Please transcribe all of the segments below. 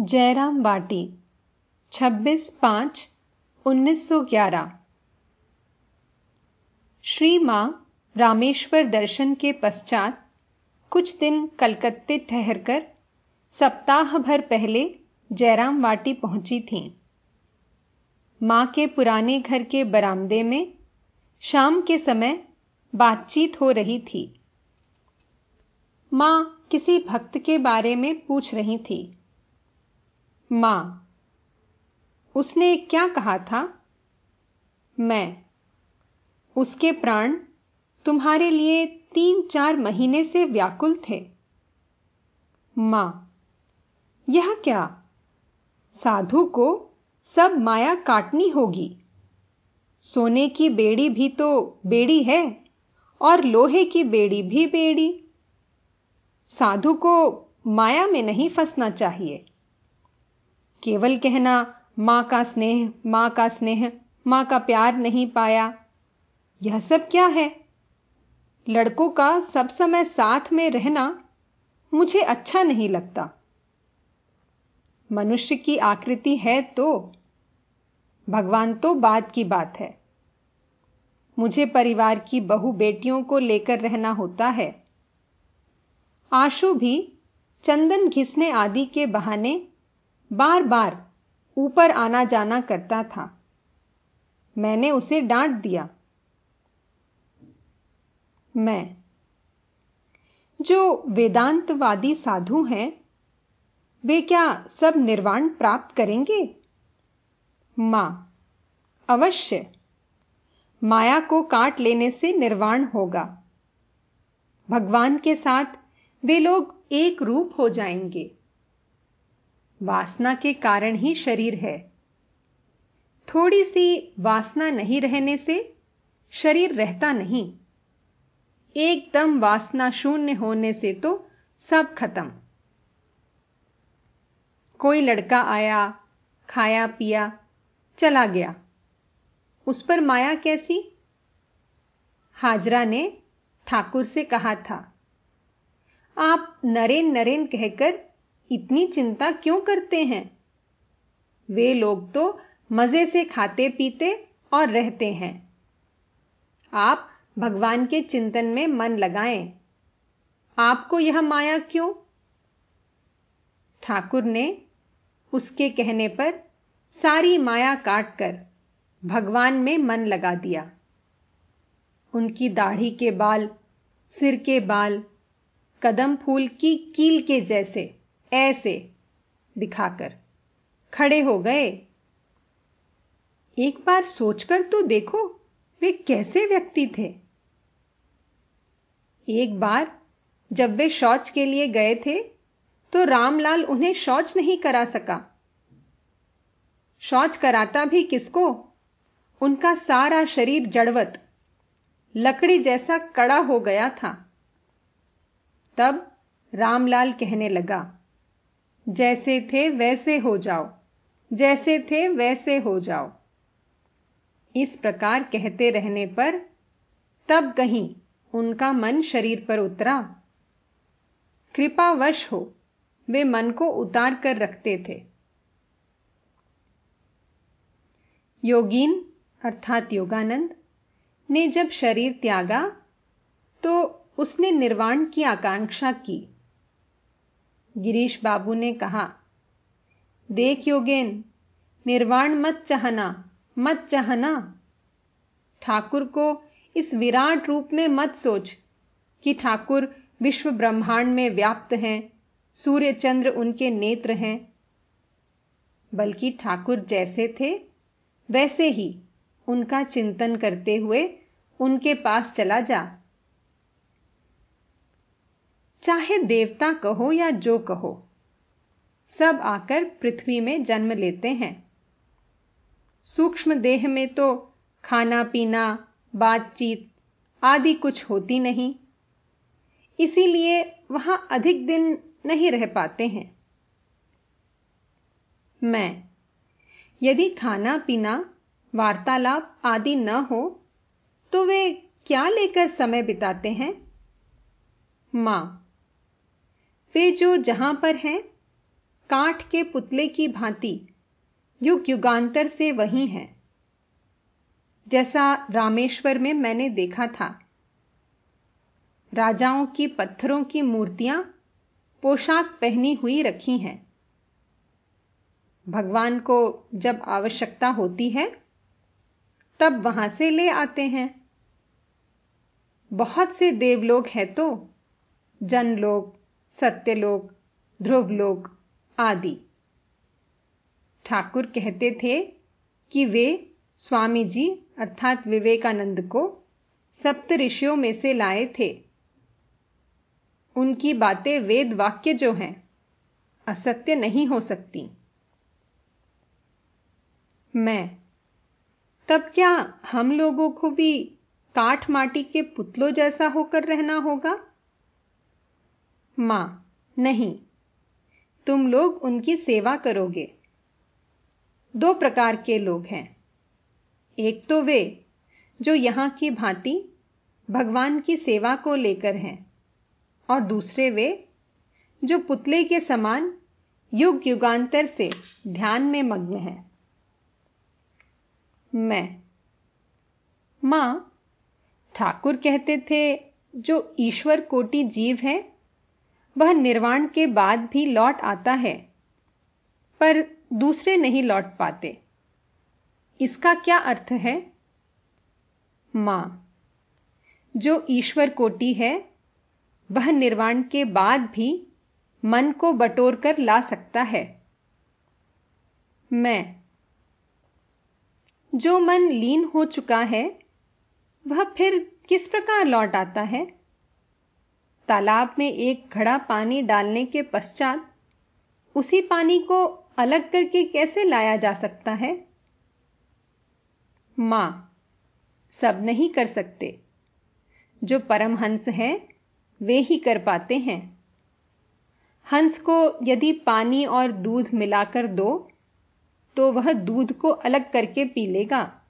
जयराम वाटी 26 पाँच 1911 श्री माँ रामेश्वर दर्शन के पश्चात कुछ दिन कलकत्ते ठहरकर सप्ताह भर पहले जयराम वाटी पहुँची थीं। माँ के पुराने घर के बरामदे में शाम के समय बातचीत हो रही थी। माँ किसी भक्त के बारे में पूछ रही थी। माँ। उसने क्या कहा था? मैं। उसके प्राण तुम्हारे लिए तीन चार महीने से व्याकुल थे। माँ। यह क्या? साधु को सब माया काटनी होगी। सोने की बेड़ी भी तो बेड़ी है और लोहे की बेड़ी भी बेड़ी। साधु को माया में नहीं फंसना चाहिए। केवल कहना, माँ का स्नेह, माँ का स्नेह, माँ का प्यार नहीं पाया। यह सब क्या है? लड़कों का सब समय साथ में रहना मुझे अच्छा नहीं लगता। मनुष्य की आकृति है तो। भगवान तो बाद की बात है। मुझे परिवार की बहु बेटियों को लेकर रहना होता है। आशु भी चंदन घिसने आदि के बहाने बार बार ऊपर आना जाना करता था। मैंने उसे डांट दिया। मैं, जो वेदांतवादी साधु हैं, वे क्या सब निर्वाण प्राप्त करेंगे? माँ, अवश्य। माया को काट लेने से निर्वाण होगा। भगवान के साथ वे लोग एक रूप हो जाएँगे। वासना के कारण ही शरीर है। थोड़ी सी वासना नहीं रहने से शरीर रहता नहीं। एकदम वासना शून्य होने से तो सब खत्म। कोई लड़का आया, खाया, पिया, चला गया। उस पर माया कैसी? हाजरा ने ठाकुर से कहा था। आप नरेन नरेन कहकर इतनी चिंता क्यों करते हैं? वे लोग तो मज़े से खाते, पीते और रहते हैं। आप भगवान के चिंतन में मन लगाएँ। आपको यह माया क्यों? ठाकुर ने उसके कहने पर सारी माया काटकर भगवान में मन लगा दिया। उनकी दाढ़ी के बाल, सिर के बाल, कदम फूल की कील के जैसे ऐसे दिखाकर खड़े हो गए। एक बार सोचकर तो देखो वे कैसे व्यक्ति थे। एक बार जब वे शौच के लिए गए थे तो रामलाल उन्हें शौच नहीं करा सका। शौच कराता भी किसको? उनका सारा शरीर जड़वत, लकड़ी जैसा कड़ा हो गया था। तब रामलाल कहने लगा जैसे थे वैसे हो जाओ। जैसे थे वैसे हो जाओ। इस प्रकार कहते रहने पर तब कहीं उनका मन शरीर पर उतरा। कृपावश हो, वे मन को उतार कर रखते थे। योगीन अर्थात योगानंद ने जब शरीर त्यागा तो उसने निर्वाण की आकांक्षा की। गिरीश बाबू ने कहा, देख योगेन, निर्वाण मत चाहना मत चाहना। ठाकुर को इस विराट रूप में मत सोच कि ठाकुर विश्व ब्रह्मांड में व्याप्त हैं सूर्य चंद्र उनके नेत्र हैं। बल्कि ठाकुर जैसे थे, वैसे ही उनका चिंतन करते हुए उनके पास चला जा। चाहे देवता कहो या जो कहो, सब आकर पृथ्वी में जन्म लेते हैं। सूक्ष्म देह में तो खाना, पीना, बातचीत आदि कुछ होती नहीं, इसीलिए वहाँ अधिक दिन नहीं रह पाते हैं। मैं, यदि खाना, पीना, वार्तालाप आदि न हो तो वे क्या लेकर समय बिताते हैं? माँ वे जो जहाँ पर हैं, काठ के पुतले की भांति, युग युगांतर से वही हैं। जैसा रामेश्वर में मैंने देखा था। राजाओं की पत्थरों की मूर्तियाँ पोशाक पहनी हुई रखी हैं। भगवान को जब आवश्यकता होती है, तब वहाँ से ले आते हैं। बहुत से देवलोक हैं तो जनलोक सत्यलोक, ध्रुवलोक आदि। ठाकुर कहते थे कि वे स्वामी जी अर्थात विवेकानंद को सप्त ऋषियों में से लाए थे। उनकी बातें वेद वाक्य जो हैं, असत्य नहीं हो सकती। मैं, तब क्या हम लोगों को भी काठ माटी के पुतलों जैसा होकर रहना होगा? माँ, नहीं। तुम लोग उनकी सेवा करोगे। दो प्रकार के लोग हैं। एक तो वे, जो यहाँ की भांति भगवान की सेवा को लेकर हैं, और दूसरे वे, जो पुतले के समान युग युगांतर से ध्यान में मग्न हैं। मैं। माँ, ठाकुर कहते थे, जो ईश्वर कोटि जीव है वह निर्वाण के बाद भी लौट आता है, पर दूसरे नहीं लौट पाते। इसका क्या अर्थ है? माँ, जो ईश्वर कोटि है, वह निर्वाण के बाद भी मन को बटोर कर ला सकता है। मैं, जो मन लीन हो चुका है, वह फिर किस प्रकार लौट आता है? तालाब में एक घड़ा पानी डालने के पश्चात उसी पानी को अलग करके कैसे लाया जा सकता है? माँ, सब नहीं कर सकते। जो परमहंस हैं, वे ही कर पाते हैं। हंस को यदि पानी और दूध मिलाकर दो तो वह दूध को अलग करके पी लेगा।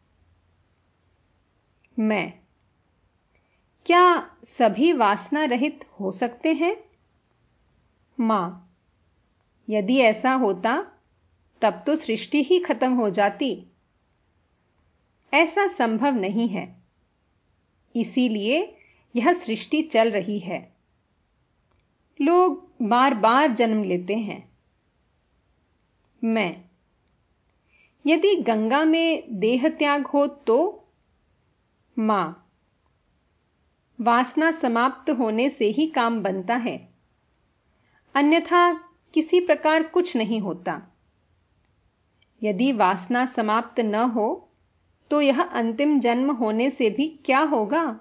मैं क्या सभी वासना रहित हो सकते हैं? माँ, यदि ऐसा होता, तब तो सृष्टि ही खत्म हो जाती। ऐसा संभव नहीं है। इसीलिए यह सृष्टि चल रही है। लोग बार बार जन्म लेते हैं। मैं, यदि गंगा में देह त्याग हो तो? माँ वासना समाप्त होने से ही काम बनता है। अन्यथा किसी प्रकार कुछ नहीं होता। यदि वासना समाप्त न हो तो यह अंतिम जन्म होने से भी क्या होगा?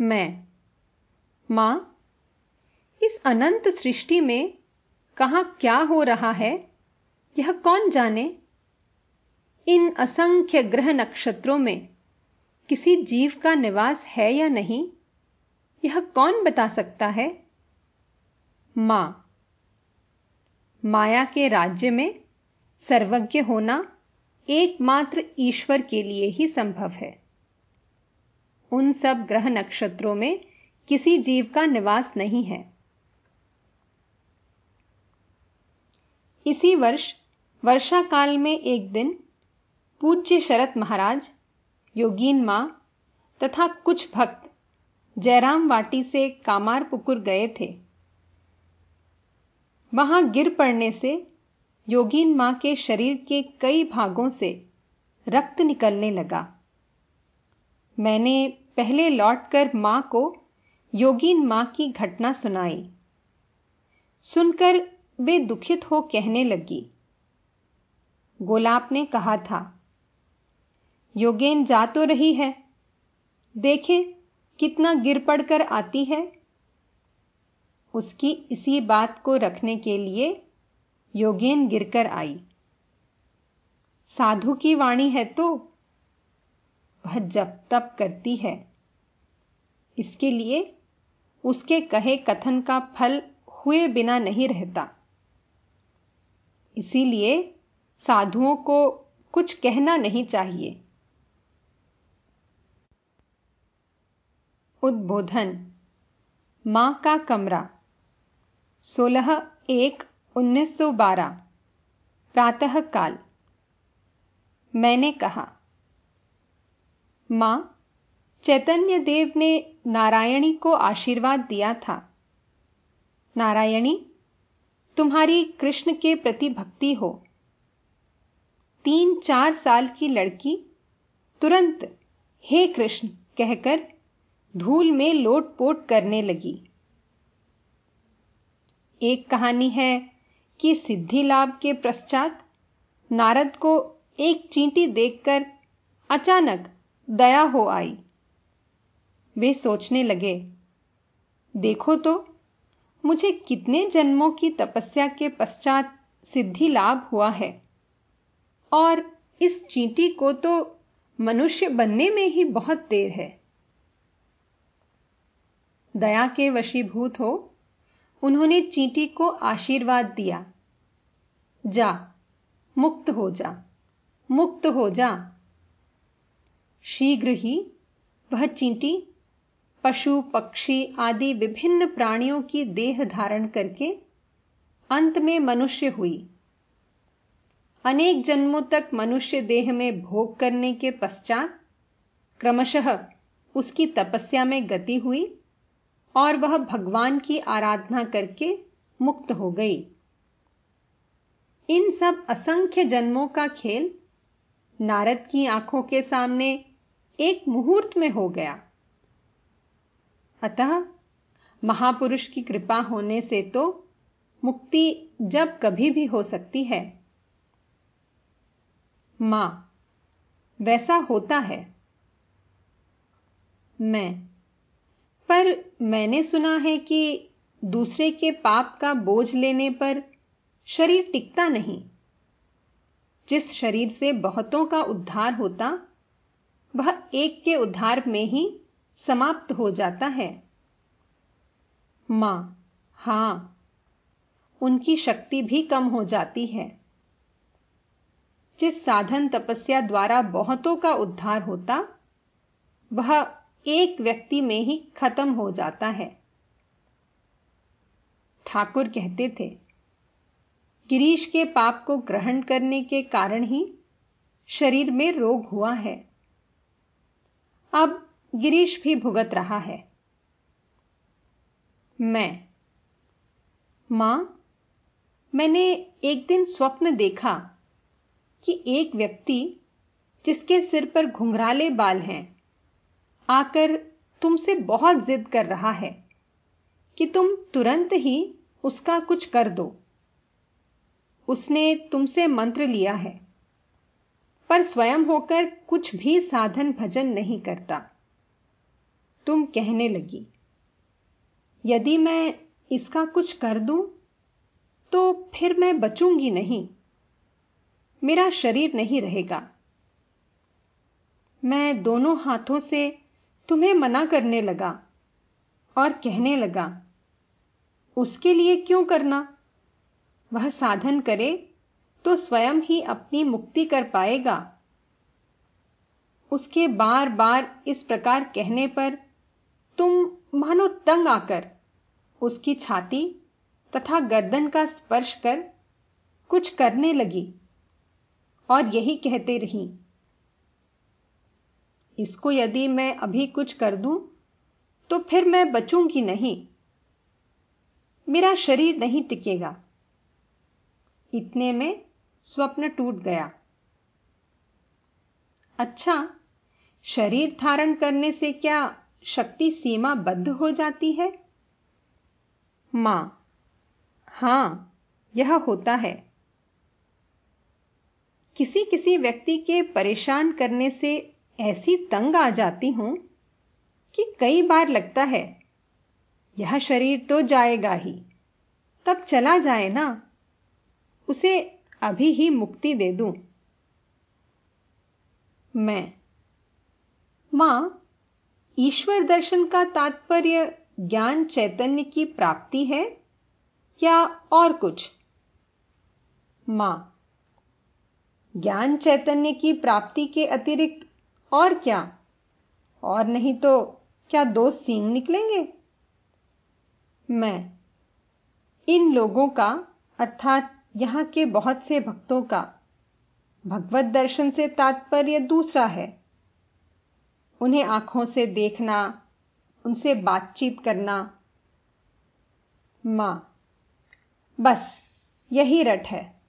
मैं। माँ, इस अनंत सृष्टि में कहाँ क्या हो रहा है, यह कौन जाने? इन असंख्य ग्रह नक्षत्रों में किसी जीव का निवास है या नहीं? यह कौन बता सकता है? माँ। माया के राज्य में सर्वज्ञ होना एकमात्र ईश्वर के लिए ही संभव है। उन सब ग्रह नक्षत्रों में किसी जीव का निवास नहीं है। इसी वर्ष वर्षा काल में एक दिन, पूज्य शरत महाराज योगीन माँ तथा कुछ भक्त जयराम वाटी से कामार पुकुर गए थे। वहाँ गिर पड़ने से योगीन माँ के शरीर के कई भागों से रक्त निकलने लगा। मैंने पहले लौटकर माँ को योगीन माँ की घटना सुनाई। सुनकर वे दुखित हो कहने लगी। गोलाप ने कहा था योगेन जा तो रही है। देखें, कितना गिर पड़कर आती है। उसकी इसी बात को रखने के लिए योगेन गिरकर आई। साधु की वाणी है तो वह जप तप करती है। इसके लिए उसके कहे कथन का फल हुए बिना नहीं रहता। इसीलिए साधुओं को कुछ कहना नहीं चाहिए। उद्बोधन। माँ का कमरा। सोलह एक उन्नीस सौ बारह। प्रातः काल मैंने कहा, माँ, चैतन्य देव ने नारायणी को आशीर्वाद दिया था। नारायणी, तुम्हारी कृष्ण के प्रति भक्ति हो। तीन चार साल की लड़की तुरंत, हे कृष्ण, कहकर धूल में लोटपोट करने लगी। एक कहानी है कि सिद्धि लाभ के पश्चात नारद को एक चींटी देखकर अचानक दया हो आई। वे सोचने लगे, देखो तो मुझे कितने जन्मों की तपस्या के पश्चात सिद्धि लाभ हुआ है। और इस चींटी को तो मनुष्य बनने में ही बहुत देर है। दया के वशीभूत हो, उन्होंने चींटी को आशीर्वाद दिया। जा, मुक्त हो जा, मुक्त हो जा। शीघ्र ही वह चींटी, पशु, पक्षी आदि विभिन्न प्राणियों की देह धारण करके अंत में मनुष्य हुई। अनेक जन्मों तक मनुष्य देह में भोग करने के पश्चात क्रमशः उसकी तपस्या में गति हुई। और वह भगवान की आराधना करके मुक्त हो गई। इन सब असंख्य जन्मों का खेल नारद की आँखों के सामने एक मुहूर्त में हो गया। अतः महापुरुष की कृपा होने से तो मुक्ति जब कभी भी हो सकती है। माँ, वैसा होता है। मैं पर मैंने सुना है कि दूसरे के पाप का बोझ लेने पर शरीर टिकता नहीं। जिस शरीर से बहुतों का उद्धार होता, वह एक के उद्धार में ही समाप्त हो जाता है। माँ, हाँ, उनकी शक्ति भी कम हो जाती है। जिस साधन तपस्या द्वारा बहुतों का उद्धार होता, वह एक व्यक्ति में ही खत्म हो जाता है। ठाकुर कहते थे, गिरीश के पाप को ग्रहण करने के कारण ही शरीर में रोग हुआ है। अब गिरीश भी भुगत रहा है। मैं, माँ, मैंने एक दिन स्वप्न देखा कि एक व्यक्ति जिसके सिर पर घुंघराले बाल हैं आकर तुमसे बहुत जिद कर रहा है कि तुम तुरंत ही उसका कुछ कर दो। उसने तुमसे मंत्र लिया है, पर स्वयं होकर कुछ भी साधन भजन नहीं करता। तुम कहने लगी, यदि मैं इसका कुछ कर दूँ तो फिर मैं बचूँगी नहीं। मेरा शरीर नहीं रहेगा। मैं दोनों हाथों से तुम्हें मना करने लगा और कहने लगा, उसके लिए क्यों करना? वह साधन करे तो स्वयं ही अपनी मुक्ति कर पाएगा। उसके बार बार इस प्रकार कहने पर तुम मानो तंग आकर उसकी छाती तथा गर्दन का स्पर्श कर कुछ करने लगी और यही कहते रही। इसको यदि मैं अभी कुछ कर दूँ तो फिर मैं बचूँगी नहीं। मेरा शरीर नहीं टिकेगा। इतने में स्वप्न टूट गया। अच्छा शरीर धारण करने से क्या शक्ति सीमा बद्ध हो जाती है? माँ, हाँ, यह होता है। किसी किसी व्यक्ति के परेशान करने से ऐसी तंग आ जाती हूँ कि कई बार लगता है, यह शरीर तो जाएगा ही। तब चला जाए ना, उसे अभी ही मुक्ति दे दूँ। मैं। माँ, ईश्वर दर्शन का तात्पर्य ज्ञान चैतन्य की प्राप्ति है या और कुछ? माँ, ज्ञान चैतन्य की प्राप्ति के अतिरिक्त और क्या? और नहीं तो क्या दो सींग निकलेंगे? मैं। इन लोगों का, अर्थात यहाँ के बहुत से भक्तों का, भगवत दर्शन से तात्पर्य दूसरा है। उन्हें आँखों से देखना, उनसे बातचीत करना। माँ, बस यही रट है।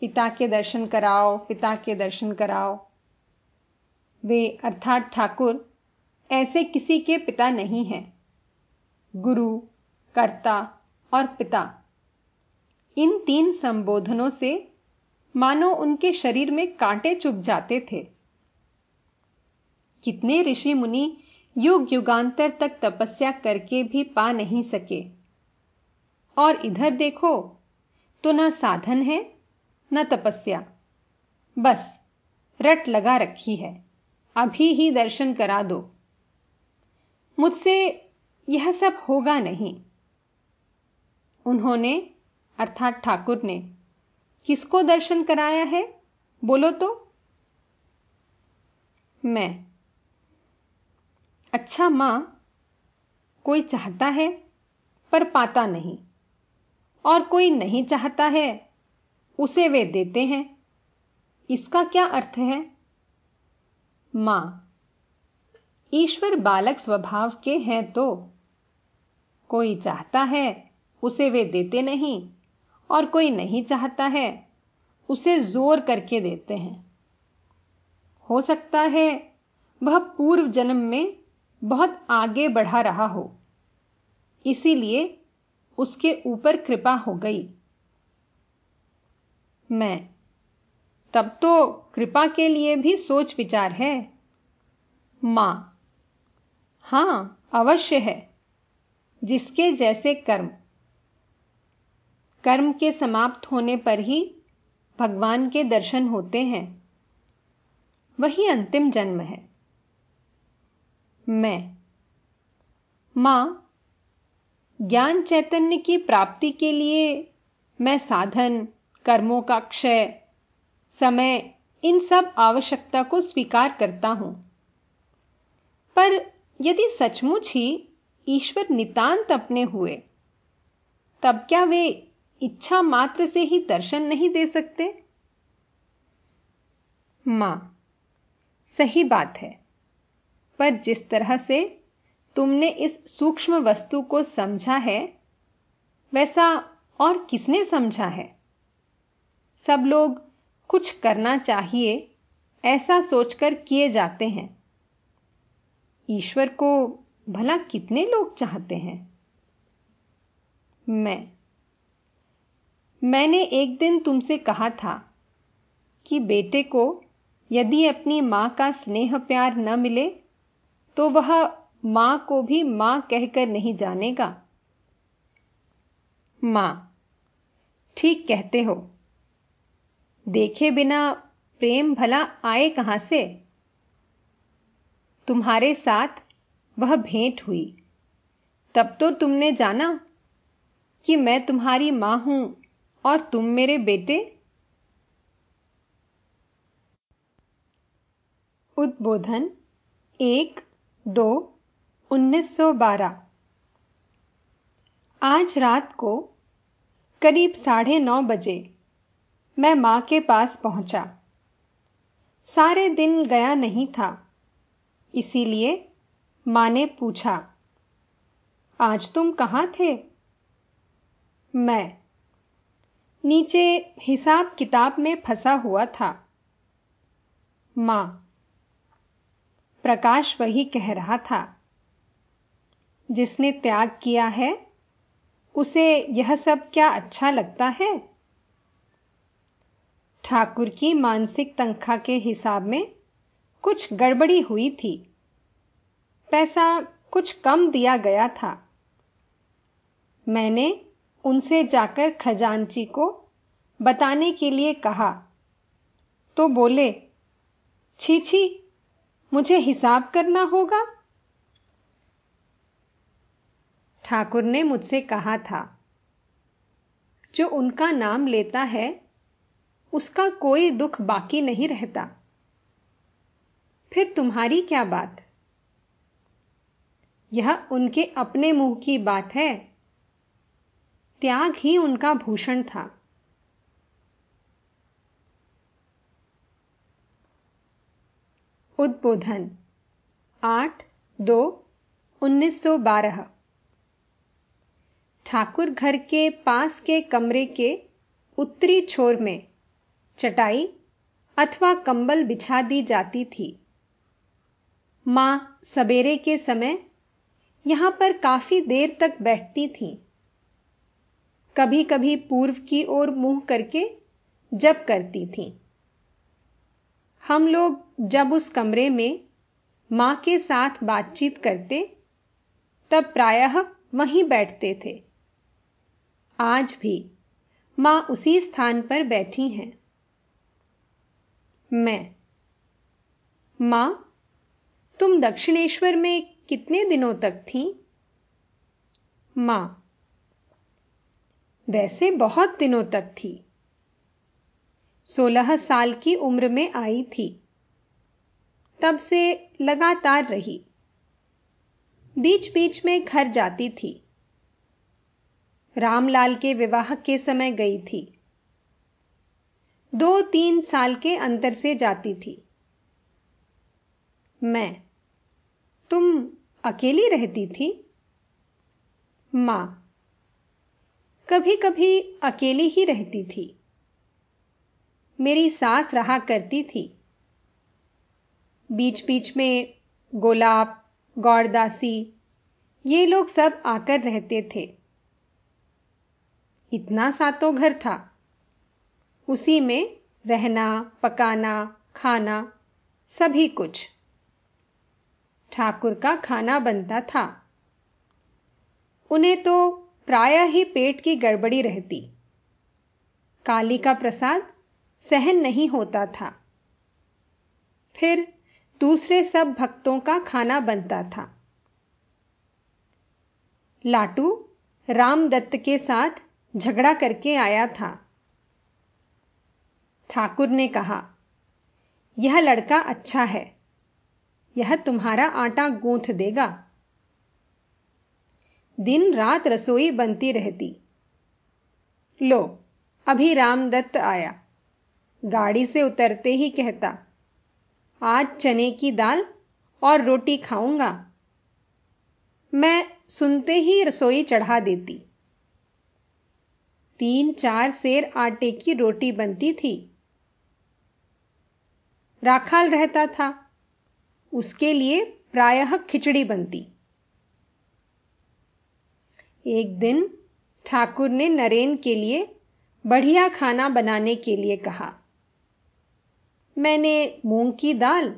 पिता के दर्शन कराओ, पिता के दर्शन कराओ। वे अर्थात ठाकुर ऐसे किसी के पिता नहीं हैं। गुरु, कर्ता और पिता। इन तीन संबोधनों से मानो उनके शरीर में कांटे चुभ जाते थे। कितने ऋषि मुनि युग युगांतर तक तपस्या करके भी पा नहीं सके। और इधर देखो तो ना साधन है, न तपस्या। बस, रट लगा रखी है। अभी ही दर्शन करा दो। मुझसे यह सब होगा नहीं। उन्होंने, अर्थात ठाकुर ने, किसको दर्शन कराया है? बोलो तो। मैं। अच्छा माँ, कोई चाहता है, पर पाता नहीं। और कोई नहीं चाहता है, उसे वे देते हैं। इसका क्या अर्थ है? माँ। ईश्वर बालक स्वभाव के हैं तो कोई चाहता है, उसे वे देते नहीं, और कोई नहीं चाहता है, उसे ज़ोर करके देते हैं। हो सकता है वह पूर्व जन्म में बहुत आगे बढ़ा रहा हो, इसीलिए उसके ऊपर कृपा हो गई। मैं तब तो कृपा के लिए भी सोच विचार है। माँ, हाँ, अवश्य है। जिसके जैसे कर्म। कर्म के समाप्त होने पर ही भगवान के दर्शन होते हैं। वही अंतिम जन्म है। मैं, माँ, ज्ञान चैतन्य की प्राप्ति के लिए मैं साधन, कर्मों का क्षय समय इन सब आवश्यकता को स्वीकार करता हूँ। पर यदि सचमुच ही ईश्वर नितांत अपने हुए, तब क्या वे इच्छा मात्र से ही दर्शन नहीं दे सकते? माँ, सही बात है। पर जिस तरह से तुमने इस सूक्ष्म वस्तु को समझा है, वैसा और किसने समझा है? सब लोग कुछ करना चाहिए, ऐसा सोचकर किए जाते हैं। ईश्वर को भला कितने लोग चाहते हैं? मैं। मैंने एक दिन तुमसे कहा था कि बेटे को यदि अपनी माँ का स्नेह प्यार न मिले तो वह माँ को भी माँ कहकर नहीं जानेगा। माँ, ठीक कहते हो देखे बिना प्रेम भला आए कहाँ से? तुम्हारे साथ वह भेंट हुई। तब तो तुमने जाना कि मैं तुम्हारी माँ हूँ और तुम मेरे बेटे? उद्बोधन एक दो उन्नीस सौ बारह। आज रात को करीब साढ़े नौ बजे मैं माँ के पास पहुँचा। सारे दिन गया नहीं था। इसीलिए माँ ने पूछा, आज तुम कहाँ थे? मैं। नीचे हिसाब किताब में फंसा हुआ था। माँ। प्रकाश वही कह रहा था। जिसने त्याग किया है, उसे यह सब क्या अच्छा लगता है? ठाकुर की मानसिक तनख्वाह के हिसाब में कुछ गड़बड़ी हुई थी। पैसा कुछ कम दिया गया था। मैंने उनसे जाकर खजांची को बताने के लिए कहा। तो बोले, छी छी, मुझे हिसाब करना होगा? ठाकुर ने मुझसे कहा था, जो उनका नाम लेता है उसका कोई दुख बाकी नहीं रहता। फिर तुम्हारी क्या बात? यह उनके अपने मुँह की बात है। त्याग ही उनका भूषण था। उद्बोधन, आठ दो उन्नीस सौ बारह। ठाकुर घर के पास के कमरे के उत्तरी छोर में चटाई अथवा कंबल बिछा दी जाती थी। माँ सवेरे के समय यहाँ पर काफ़ी देर तक बैठती थी। कभी कभी पूर्व की ओर मुँह करके जब करती थी। हम लोग जब उस कमरे में माँ के साथ बातचीत करते, तब प्रायः वहीं बैठते थे। आज भी माँ उसी स्थान पर बैठी हैं। मैं। माँ, तुम दक्षिणेश्वर में कितने दिनों तक थी? माँ, वैसे बहुत दिनों तक थी। सोलह साल की उम्र में आई थी। तब से लगातार रही। बीच बीच में घर जाती थी। रामलाल के विवाह के समय गई थी। दो तीन साल के अंतर से जाती थी। मैं, तुम अकेली रहती थी? माँ कभी कभी अकेली ही रहती थी। मेरी सास रहा करती थी। बीच बीच में गोलाब, गौरदासी, ये लोग सब आकर रहते थे। इतना सा तो घर था। उसी में रहना, पकाना, खाना, सभी कुछ। ठाकुर का खाना बनता था। उन्हें तो प्राय ही पेट की गड़बड़ी रहती। काली का प्रसाद सहन नहीं होता था। फिर दूसरे सब भक्तों का खाना बनता था। लाटू रामदत्त के साथ झगड़ा करके आया था। ठाकुर ने कहा, यह लड़का अच्छा है। यह तुम्हारा आटा गूंथ देगा। दिन रात रसोई बनती रहती। लो, अभी रामदत्त आया। गाड़ी से उतरते ही कहता, आज चने की दाल और रोटी खाऊँगा। मैं सुनते ही रसोई चढ़ा देती। तीन चार सेर आटे की रोटी बनती थी। राखाल रहता था। उसके लिए प्रायः खिचड़ी बनती। एक दिन ठाकुर ने नरेन के लिए बढ़िया खाना बनाने के लिए कहा। मैंने मूंग की दाल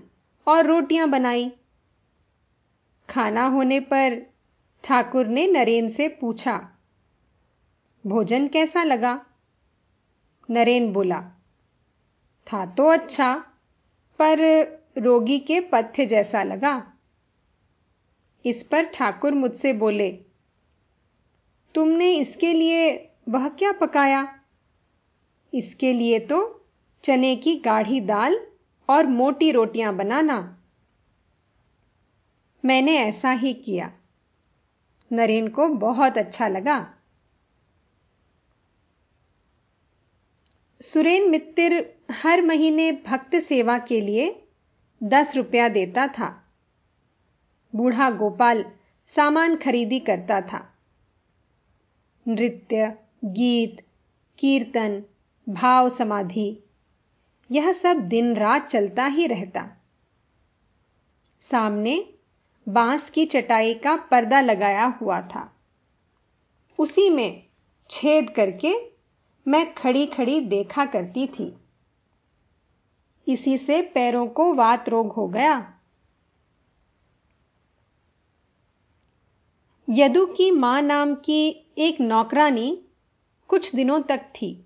और रोटियाँ बनाई। खाना होने पर ठाकुर ने नरेन से पूछा, भोजन कैसा लगा? नरेन बोला, था तो अच्छा। पर रोगी के पथ्य जैसा लगा। इस पर ठाकुर मुझसे बोले, तुमने इसके लिए वह क्या पकाया? इसके लिए तो चने की गाढ़ी दाल और मोटी रोटियाँ बनाना। मैंने ऐसा ही किया। नरेन को बहुत अच्छा लगा। सुरेन मित्तिर हर महीने भक्त सेवा के लिए दस रुपया देता था। बूढ़ा गोपाल सामान खरीदी करता था। नृत्य, गीत, कीर्तन, भाव समाधि, यह सब दिन रात चलता ही रहता। सामने बाँस की चटाई का पर्दा लगाया हुआ था। उसी में छेद करके मैं खड़ी खड़ी देखा करती थी। इसी से पैरों को वात रोग हो गया। यदु की माँ नाम की एक नौकरानी कुछ दिनों तक थी।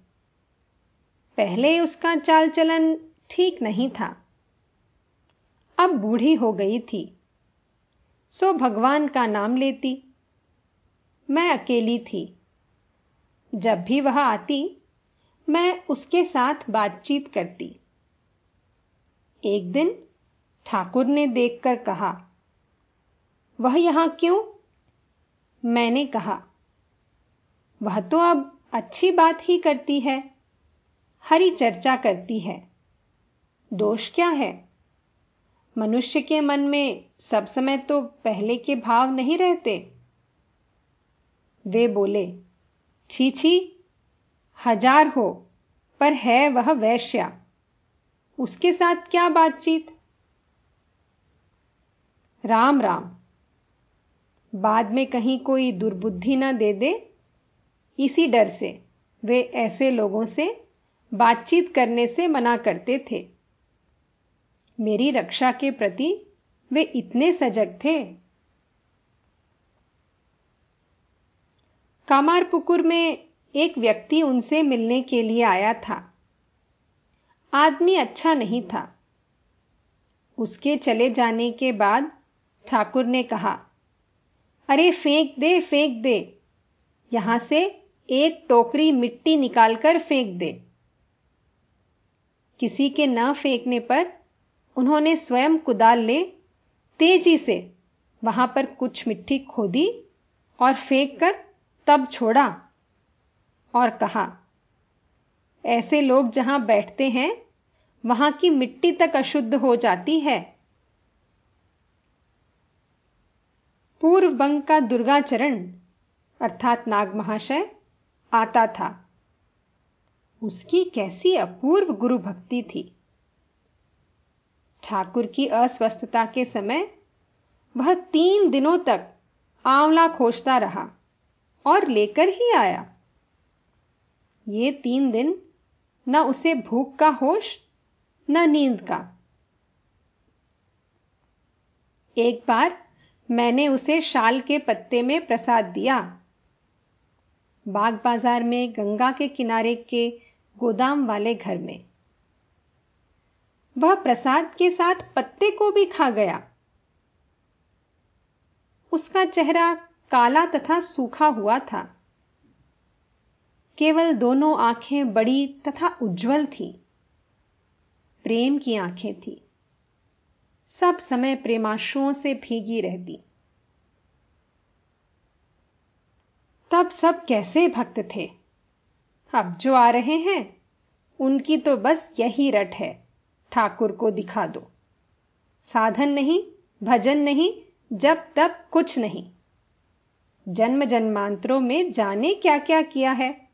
पहले उसका चाल चलन ठीक नहीं था। अब बूढ़ी हो गई थी। सो भगवान का नाम लेती। मैं अकेली थी। जब भी वह आती, मैं उसके साथ बातचीत करती। एक दिन ठाकुर ने देखकर कहा, वह यहाँ क्यों? मैंने कहा, वह तो अब अच्छी बात ही करती है, हरी चर्चा करती है। दोष क्या है? मनुष्य के मन में सब समय तो पहले के भाव नहीं रहते। वे बोले छी छी हज़ार हो, पर है वह वैश्या। उसके साथ क्या बातचीत? राम राम। बाद में कहीं कोई दुर्बुद्धि ना दे दे। इसी डर से, वे ऐसे लोगों से बातचीत करने से मना करते थे। मेरी रक्षा के प्रति वे इतने सजग थे। कामारपुकुर में एक व्यक्ति उनसे मिलने के लिए आया था। आदमी अच्छा नहीं था। उसके चले जाने के बाद ठाकुर ने कहा, अरे, फेंक दे फेंक दे। यहाँ से एक टोकरी मिट्टी निकालकर फेंक दे। किसी के न फेंकने पर उन्होंने स्वयं कुदाल ले तेज़ी से वहाँ पर कुछ मिट्टी खोदी और फेंक कर तब छोड़ा और कहा, ऐसे लोग जहाँ बैठते हैं, वहाँ की मिट्टी तक अशुद्ध हो जाती है। पूर्व बंग का दुर्गाचरण अर्थात नाग महाशय आता था। उसकी कैसी अपूर्व गुरु भक्ति थी। ठाकुर की अस्वस्थता के समय वह तीन दिनों तक आंवला खोजता रहा। और लेकर ही आया। ये तीन दिन न उसे भूख का होश, न नींद का। एक बार मैंने उसे शाल के पत्ते में प्रसाद दिया। बाग बाज़ार में गंगा के किनारे के गोदाम वाले घर में। वह प्रसाद के साथ पत्ते को भी खा गया। उसका चेहरा काला तथा सूखा हुआ था। केवल दोनों आँखें बड़ी तथा उज्जवल थी। प्रेम की आँखें थी। सब समय प्रेमाशुओं से भीगी रहती। तब सब कैसे भक्त थे? अब जो आ रहे हैं, उनकी तो बस यही रट है। ठाकुर को दिखा दो। साधन नहीं, भजन नहीं, जब तब कुछ नहीं। जन्म जन्मांतरों में जाने क्या क्या किया है?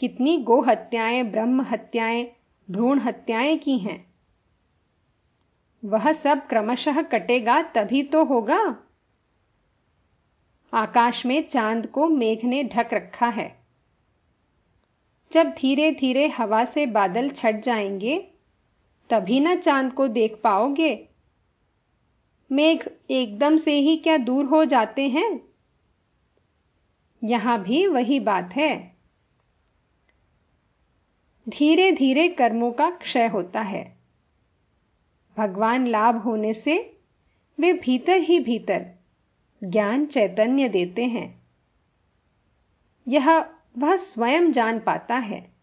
कितनी गो हत्याएँ ब्रह्म हत्याएँ भ्रूण हत्याएँ की हैं? वह सब क्रमशः कटेगा तभी तो होगा। आकाश में चाँद को मेघ ने ढक रखा है। जब धीरे धीरे हवा से बादल छट जाएँगे, तभी ना चाँद को देख पाओगे। मेघ एकदम से ही क्या दूर हो जाते हैं? यहाँ भी वही बात है। धीरे धीरे कर्मों का क्षय होता है। भगवान लाभ होने से वे भीतर ही भीतर ज्ञान चैतन्य देते हैं। यह वह स्वयं जान पाता है।